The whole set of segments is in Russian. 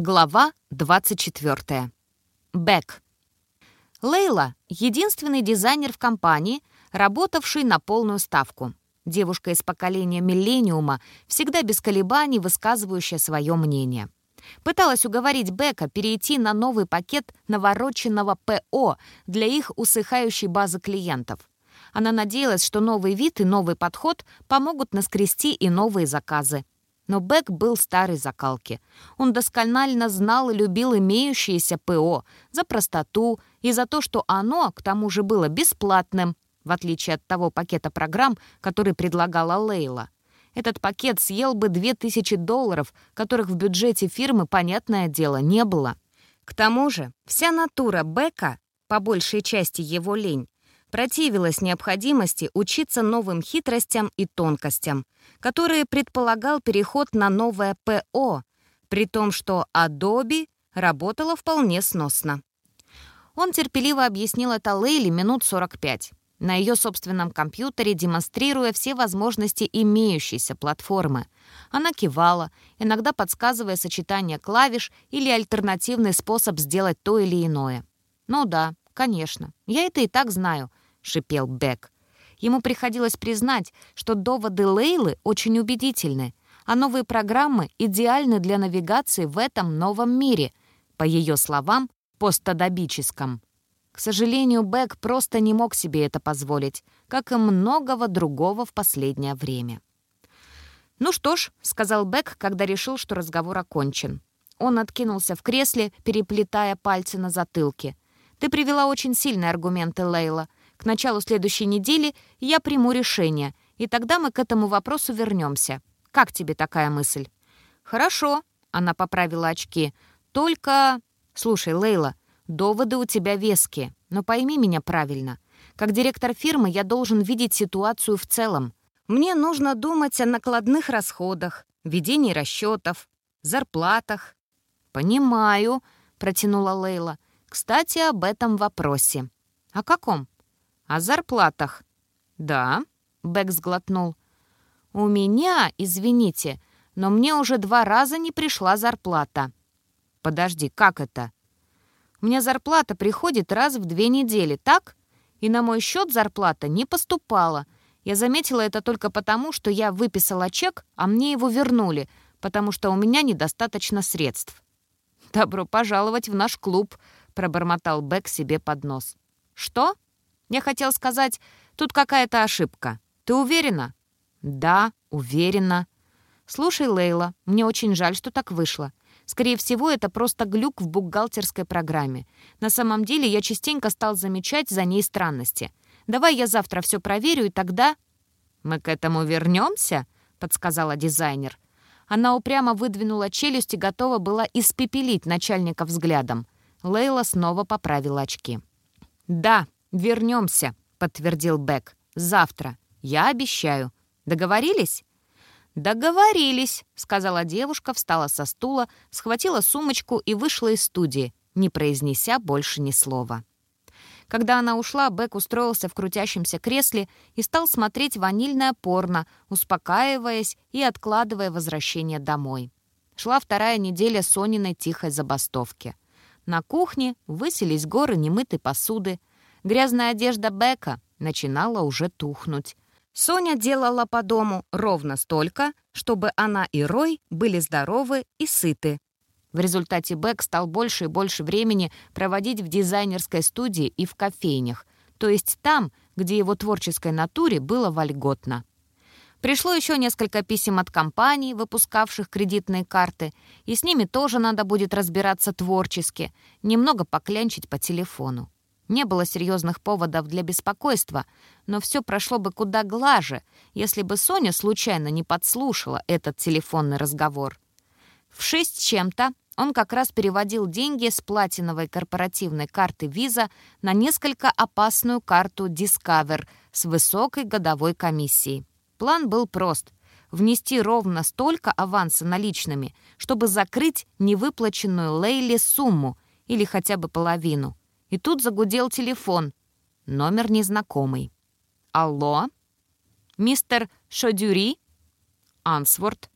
Глава 24. Бэк. Лейла — единственный дизайнер в компании, работавший на полную ставку. Девушка из поколения миллениума, всегда без колебаний высказывающая свое мнение. Пыталась уговорить Бека перейти на новый пакет навороченного ПО для их усыхающей базы клиентов. Она надеялась, что новый вид и новый подход помогут наскрести и новые заказы. Но Бек был старой закалки. Он досконально знал и любил имеющееся ПО за простоту и за то, что оно, к тому же, было бесплатным, в отличие от того пакета программ, который предлагала Лейла. Этот пакет съел бы 2000 долларов, которых в бюджете фирмы, понятное дело, не было. К тому же вся натура Бека, по большей части его лень, противилась необходимости учиться новым хитростям и тонкостям, которые предполагал переход на новое ПО, при том, что Adobe работала вполне сносно. Он терпеливо объяснил это Лейли минут 45 на ее собственном компьютере, демонстрируя все возможности имеющейся платформы. Она кивала, иногда подсказывая сочетание клавиш или альтернативный способ сделать то или иное. «Ну да, конечно, я это и так знаю», — шипел Бек. Ему приходилось признать, что доводы Лейлы очень убедительны, а новые программы идеальны для навигации в этом новом мире, по ее словам, постадобическом. К сожалению, Бек просто не мог себе это позволить, как и многого другого в последнее время. «Ну что ж», — сказал Бек, когда решил, что разговор окончен. Он откинулся в кресле, переплетая пальцы на затылке. «Ты привела очень сильные аргументы, Лейла. К началу следующей недели я приму решение, и тогда мы к этому вопросу вернемся. Как тебе такая мысль?» «Хорошо», — она поправила очки. «Только...» «Слушай, Лейла, доводы у тебя веские, но пойми меня правильно. Как директор фирмы я должен видеть ситуацию в целом. Мне нужно думать о накладных расходах, ведении расчетов, зарплатах». «Понимаю», — протянула Лейла. «Кстати, об этом вопросе». «О каком?» «О зарплатах». «Да», — Бэк сглотнул. «У меня, извините, но мне уже два раза не пришла зарплата». «Подожди, как это?» «У меня зарплата приходит раз в две недели, так? И на мой счет зарплата не поступала. Я заметила это только потому, что я выписала чек, а мне его вернули, потому что у меня недостаточно средств». «Добро пожаловать в наш клуб», — пробормотал Бэк себе под нос. «Что?» Я хотел сказать, тут какая-то ошибка. Ты уверена?» «Да, уверена». «Слушай, Лейла, мне очень жаль, что так вышло. Скорее всего, это просто глюк в бухгалтерской программе. На самом деле, я частенько стал замечать за ней странности. Давай я завтра все проверю, и тогда...» «Мы к этому вернемся?» — подсказала дизайнер. Она упрямо выдвинула челюсть и готова была испепелить начальника взглядом. Лейла снова поправила очки. «Да, «Вернемся», — подтвердил Бек. «Завтра. Я обещаю. Договорились?» «Договорились», — сказала девушка, встала со стула, схватила сумочку и вышла из студии, не произнеся больше ни слова. Когда она ушла, Бек устроился в крутящемся кресле и стал смотреть ванильное порно, успокаиваясь и откладывая возвращение домой. Шла вторая неделя Сониной тихой забастовки. На кухне высились горы немытой посуды, Грязная одежда Бека начинала уже тухнуть. Соня делала по дому ровно столько, чтобы она и Рой были здоровы и сыты. В результате Бек стал больше и больше времени проводить в дизайнерской студии и в кофейнях, то есть там, где его творческой натуре было вольготно. Пришло еще несколько писем от компаний, выпускавших кредитные карты, и с ними тоже надо будет разбираться творчески, немного поклянчить по телефону. Не было серьезных поводов для беспокойства, но все прошло бы куда глаже, если бы Соня случайно не подслушала этот телефонный разговор. В шесть чем-то он как раз переводил деньги с платиновой корпоративной карты Visa на несколько опасную карту Discover с высокой годовой комиссией. План был прост — внести ровно столько аванса наличными, чтобы закрыть невыплаченную Лейли сумму или хотя бы половину. И тут загудел телефон. Номер незнакомый. «Алло? Мистер Шодюри?» «Ансворт?»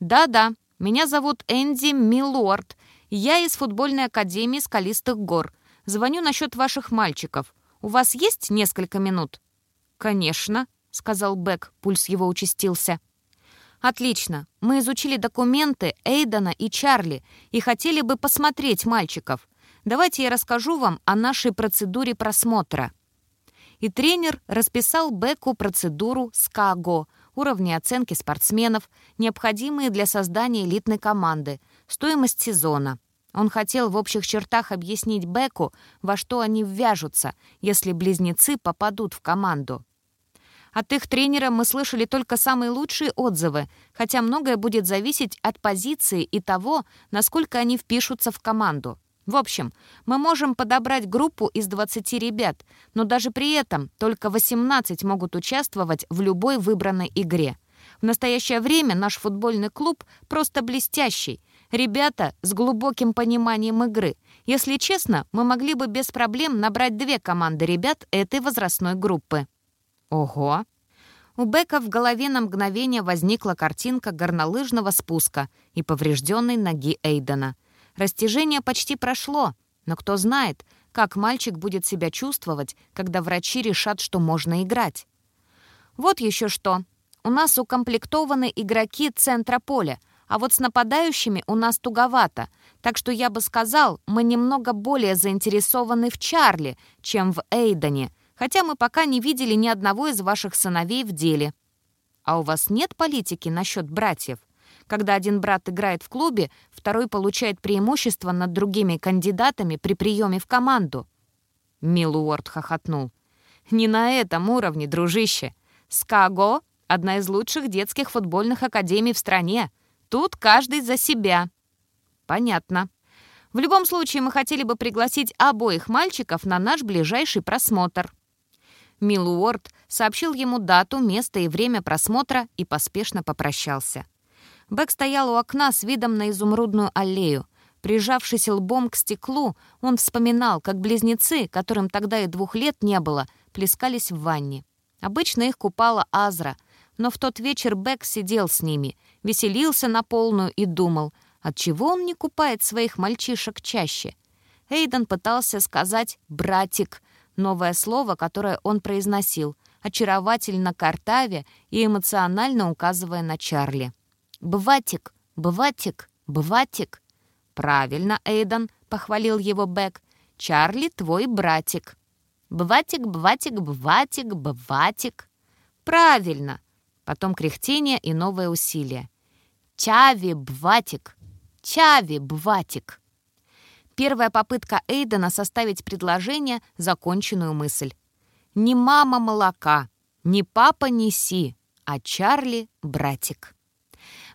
«Да-да, меня зовут Энди Милорд. «Я из футбольной академии Скалистых гор. Звоню насчет ваших мальчиков. У вас есть несколько минут?» «Конечно», — сказал Бек, пульс его участился. «Отлично. Мы изучили документы Эйдана и Чарли и хотели бы посмотреть мальчиков. Давайте я расскажу вам о нашей процедуре просмотра». И тренер расписал Беку процедуру СКАГО, уровни оценки спортсменов, необходимые для создания элитной команды, стоимость сезона. Он хотел в общих чертах объяснить Беку, во что они ввяжутся, если близнецы попадут в команду. От их тренера мы слышали только самые лучшие отзывы, хотя многое будет зависеть от позиции и того, насколько они впишутся в команду. В общем, мы можем подобрать группу из 20 ребят, но даже при этом только 18 могут участвовать в любой выбранной игре. В настоящее время наш футбольный клуб просто блестящий. Ребята с глубоким пониманием игры. Если честно, мы могли бы без проблем набрать две команды ребят этой возрастной группы. Ого! У Бека в голове на мгновение возникла картинка горнолыжного спуска и поврежденной ноги Эйдена. Растяжение почти прошло, но кто знает, как мальчик будет себя чувствовать, когда врачи решат, что можно играть. Вот еще что. У нас укомплектованы игроки центра поля, а вот с нападающими у нас туговато, так что я бы сказал, мы немного более заинтересованы в Чарли, чем в Эйдоне, хотя мы пока не видели ни одного из ваших сыновей в деле. А у вас нет политики насчет братьев? Когда один брат играет в клубе, второй получает преимущество над другими кандидатами при приеме в команду. Мил хохотнул. «Не на этом уровне, дружище. Скаго — одна из лучших детских футбольных академий в стране. Тут каждый за себя». «Понятно. В любом случае, мы хотели бы пригласить обоих мальчиков на наш ближайший просмотр». Мил сообщил ему дату, место и время просмотра и поспешно попрощался. Бэк стоял у окна с видом на изумрудную аллею. Прижавшись лбом к стеклу, он вспоминал, как близнецы, которым тогда и двух лет не было, плескались в ванне. Обычно их купала Азра, но в тот вечер Бэк сидел с ними, веселился на полную и думал, отчего он не купает своих мальчишек чаще. Эйден пытался сказать «братик», Новое слово, которое он произносил, очаровательно картаве и эмоционально указывая на Чарли. «Быватик, быватик, быватик». «Правильно, Эйден», — похвалил его Бэк. «Чарли твой братик». «Быватик, быватик, быватик, быватик». «Правильно». Потом кряхтение и новое усилие. «Чави, бватик, чави, бватик». Первая попытка Эйдена составить предложение — законченную мысль. «Не мама молока, не папа неси, а Чарли — братик».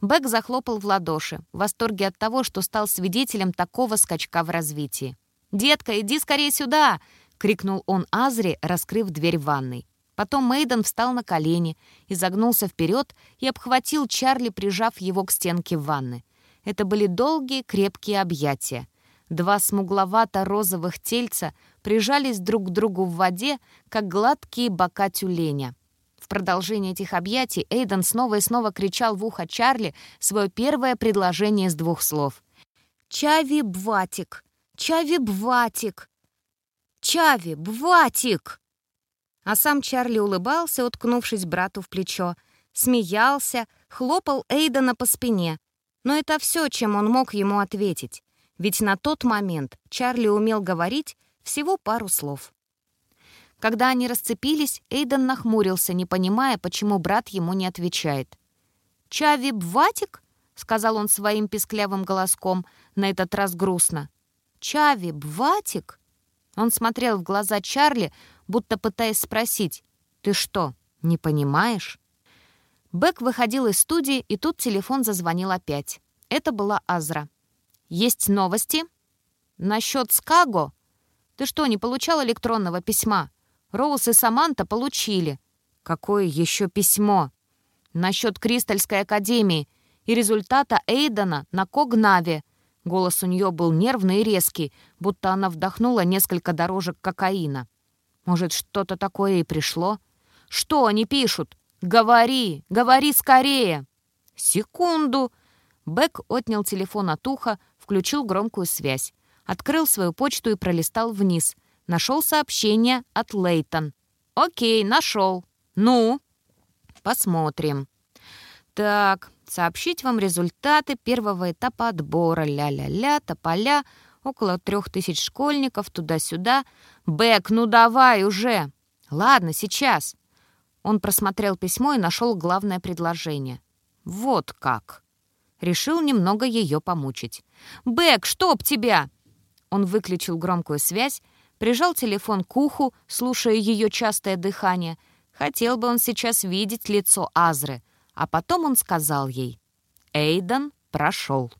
Бэк захлопал в ладоши, в восторге от того, что стал свидетелем такого скачка в развитии. «Детка, иди скорее сюда!» — крикнул он Азри, раскрыв дверь ванной. Потом Мейден встал на колени, изогнулся вперед и обхватил Чарли, прижав его к стенке ванны. Это были долгие, крепкие объятия. Два смугловато-розовых тельца прижались друг к другу в воде, как гладкие бока тюленя. В этих объятий Эйден снова и снова кричал в ухо Чарли свое первое предложение с двух слов. «Чави Бватик! Чави Бватик! Чави Бватик!» А сам Чарли улыбался, уткнувшись брату в плечо, смеялся, хлопал Эйдена по спине. Но это все, чем он мог ему ответить ведь на тот момент Чарли умел говорить всего пару слов. Когда они расцепились, Эйден нахмурился, не понимая, почему брат ему не отвечает. «Чави Бватик?» — сказал он своим писклявым голоском, на этот раз грустно. «Чави Бватик?» Он смотрел в глаза Чарли, будто пытаясь спросить, «Ты что, не понимаешь?» Бэк выходил из студии, и тут телефон зазвонил опять. Это была Азра. «Есть новости?» «Насчет Скаго?» «Ты что, не получал электронного письма?» «Роуз и Саманта получили». «Какое еще письмо?» «Насчет Кристальской академии и результата Эйдена на Когнаве». Голос у нее был нервный и резкий, будто она вдохнула несколько дорожек кокаина. «Может, что-то такое и пришло?» «Что они пишут? Говори, говори скорее!» «Секунду!» Бэк отнял телефон от уха, включил громкую связь, открыл свою почту и пролистал вниз. Нашел сообщение от Лейтон. «Окей, нашел. Ну?» «Посмотрим». «Так, сообщить вам результаты первого этапа отбора. Ля-ля-ля, тополя, около трех тысяч школьников, туда-сюда. Бэк, ну давай уже!» «Ладно, сейчас». Он просмотрел письмо и нашел главное предложение. «Вот как». Решил немного ее помучить. «Бэк, чтоб тебя!» Он выключил громкую связь, прижал телефон к уху, слушая ее частое дыхание. Хотел бы он сейчас видеть лицо Азры, а потом он сказал ей «Эйден прошел».